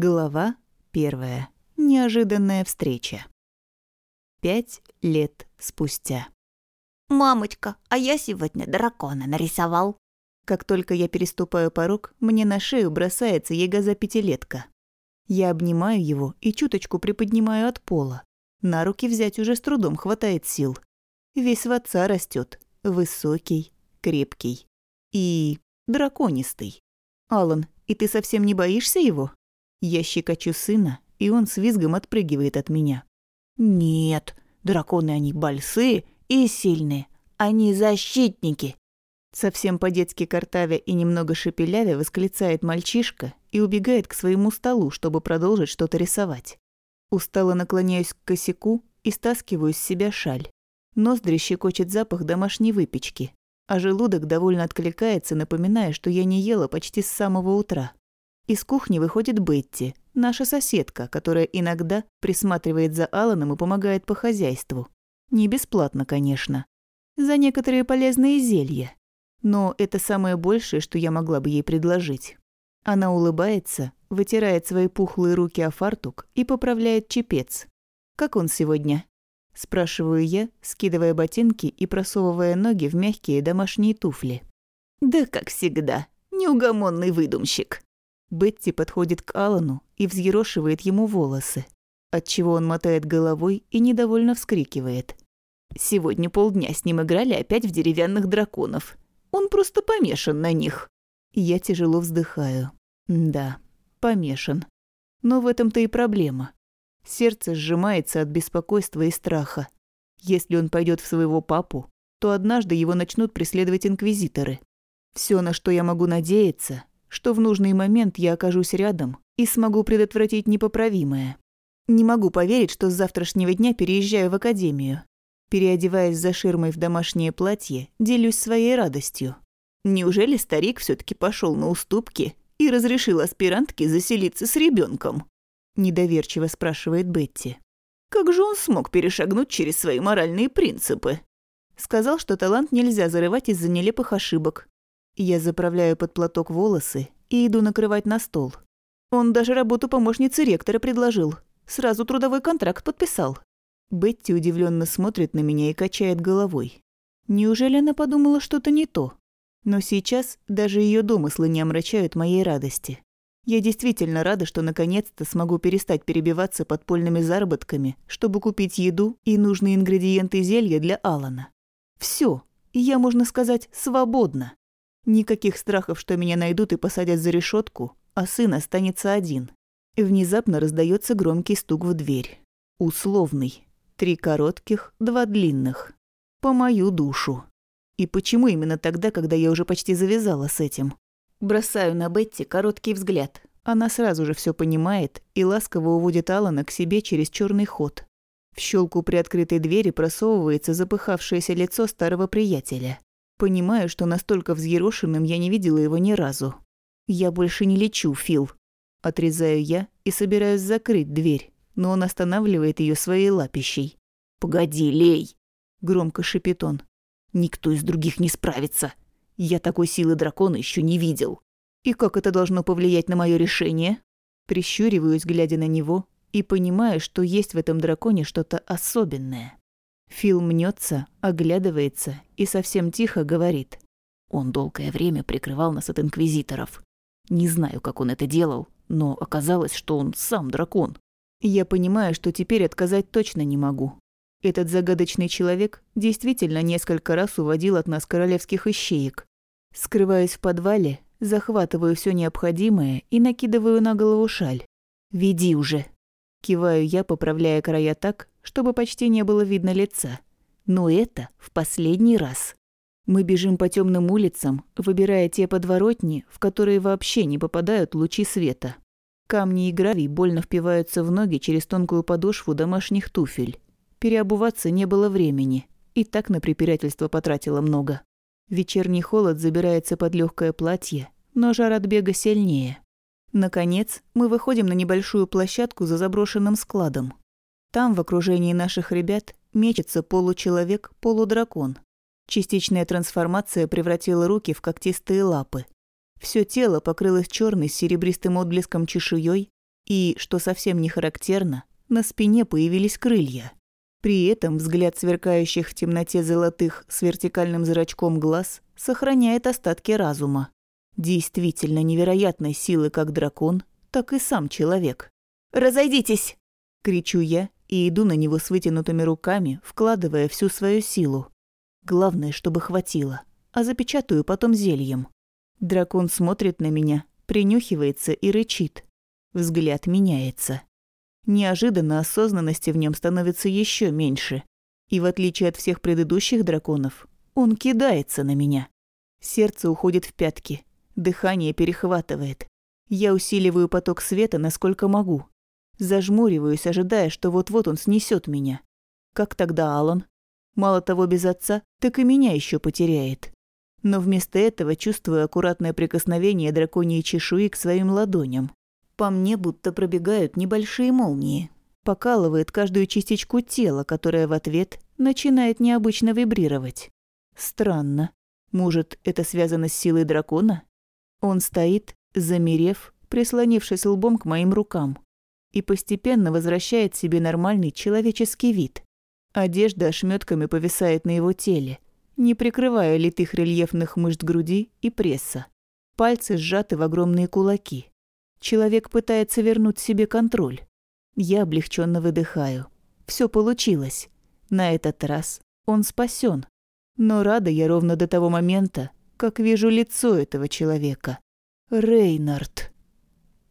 Глава первая. Неожиданная встреча. Пять лет спустя. «Мамочка, а я сегодня дракона нарисовал». Как только я переступаю порог, мне на шею бросается ягоза-пятилетка. Я обнимаю его и чуточку приподнимаю от пола. На руки взять уже с трудом хватает сил. Весь в отца растет, высокий, крепкий и драконистый. Алан, и ты совсем не боишься его? Я щекочу сына, и он с визгом отпрыгивает от меня. «Нет, драконы они большие и сильные. Они защитники!» Совсем по-детски картавя и немного шепелявя восклицает мальчишка и убегает к своему столу, чтобы продолжить что-то рисовать. Устало наклоняюсь к косяку и стаскиваю с себя шаль. Ноздри щекочет запах домашней выпечки, а желудок довольно откликается, напоминая, что я не ела почти с самого утра. Из кухни выходит Бетти, наша соседка, которая иногда присматривает за Аланом и помогает по хозяйству. Не бесплатно, конечно. За некоторые полезные зелья. Но это самое большее, что я могла бы ей предложить. Она улыбается, вытирает свои пухлые руки о фартук и поправляет чепец. «Как он сегодня?» Спрашиваю я, скидывая ботинки и просовывая ноги в мягкие домашние туфли. «Да как всегда, неугомонный выдумщик», Бетти подходит к Алану и взъерошивает ему волосы, отчего он мотает головой и недовольно вскрикивает. «Сегодня полдня с ним играли опять в деревянных драконов. Он просто помешан на них». Я тяжело вздыхаю. Да, помешан. Но в этом-то и проблема. Сердце сжимается от беспокойства и страха. Если он пойдет в своего папу, то однажды его начнут преследовать инквизиторы. Все, на что я могу надеяться, что в нужный момент я окажусь рядом и смогу предотвратить непоправимое. Не могу поверить, что с завтрашнего дня переезжаю в академию. Переодеваясь за ширмой в домашнее платье, делюсь своей радостью. Неужели старик все таки пошел на уступки и разрешил аспирантке заселиться с ребенком? Недоверчиво спрашивает Бетти. Как же он смог перешагнуть через свои моральные принципы? Сказал, что талант нельзя зарывать из-за нелепых ошибок, я заправляю под платок волосы и иду накрывать на стол. Он даже работу помощницы ректора предложил. Сразу трудовой контракт подписал. Бетти удивленно смотрит на меня и качает головой. Неужели она подумала что-то не то? Но сейчас даже ее домыслы не омрачают моей радости. Я действительно рада, что наконец-то смогу перестать перебиваться подпольными заработками, чтобы купить еду и нужные ингредиенты зелья для Алана. Все, я, можно сказать, свободна. Никаких страхов, что меня найдут и посадят за решетку, а сын останется один. Внезапно раздается громкий стук в дверь. Условный. Три коротких, два длинных. По мою душу. И почему именно тогда, когда я уже почти завязала с этим? Бросаю на Бетти короткий взгляд. Она сразу же все понимает и ласково уводит Алана к себе через черный ход. В щелку приоткрытой двери просовывается запыхавшееся лицо старого приятеля. Понимаю, что настолько взъерошенным я не видела его ни разу. «Я больше не лечу, Фил». Отрезаю я и собираюсь закрыть дверь, но он останавливает ее своей лапищей. «Погоди, Лей!» – громко шипит он. «Никто из других не справится. Я такой силы дракона еще не видел». «И как это должно повлиять на мое решение?» Прищуриваюсь, глядя на него, и понимаю, что есть в этом драконе что-то особенное. Фил мнется, оглядывается и совсем тихо говорит. Он долгое время прикрывал нас от инквизиторов. Не знаю, как он это делал, но оказалось, что он сам дракон. Я понимаю, что теперь отказать точно не могу. Этот загадочный человек действительно несколько раз уводил от нас королевских ищеек. Скрываюсь в подвале, захватываю все необходимое и накидываю на голову шаль. «Веди уже!» Киваю я, поправляя края так, чтобы почти не было видно лица. Но это в последний раз. Мы бежим по темным улицам, выбирая те подворотни, в которые вообще не попадают лучи света. Камни и гравий больно впиваются в ноги через тонкую подошву домашних туфель. Переобуваться не было времени, и так на препирательство потратила много. Вечерний холод забирается под легкое платье, но жар от бега сильнее. Наконец, мы выходим на небольшую площадку за заброшенным складом. Там, в окружении наших ребят, мечется получеловек, полудракон. Частичная трансформация превратила руки в когтистые лапы. Все тело покрылось черной с серебристым отблеском чешуей И, что совсем не характерно, на спине появились крылья. При этом взгляд сверкающих в темноте золотых с вертикальным зрачком глаз сохраняет остатки разума. Действительно невероятной силы как дракон, так и сам человек. «Разойдитесь!» – кричу я и иду на него с вытянутыми руками, вкладывая всю свою силу. Главное, чтобы хватило, а запечатаю потом зельем. Дракон смотрит на меня, принюхивается и рычит. Взгляд меняется. Неожиданно осознанности в нем становится еще меньше. И в отличие от всех предыдущих драконов, он кидается на меня. Сердце уходит в пятки, дыхание перехватывает. Я усиливаю поток света, насколько могу. Зажмуриваюсь, ожидая, что вот-вот он снесет меня. Как тогда Алан? Мало того, без отца, так и меня еще потеряет. Но вместо этого чувствую аккуратное прикосновение драконьей чешуи к своим ладоням. По мне будто пробегают небольшие молнии. Покалывает каждую частичку тела, которая в ответ начинает необычно вибрировать. Странно. Может, это связано с силой дракона? Он стоит, замерев, прислонившись лбом к моим рукам, и постепенно возвращает себе нормальный человеческий вид. Одежда ошметками повисает на его теле, не прикрывая литых рельефных мышц груди и пресса. Пальцы сжаты в огромные кулаки. Человек пытается вернуть себе контроль. Я облегченно выдыхаю. Все получилось. На этот раз он спасен. Но рада я ровно до того момента, как вижу лицо этого человека. Рейнард.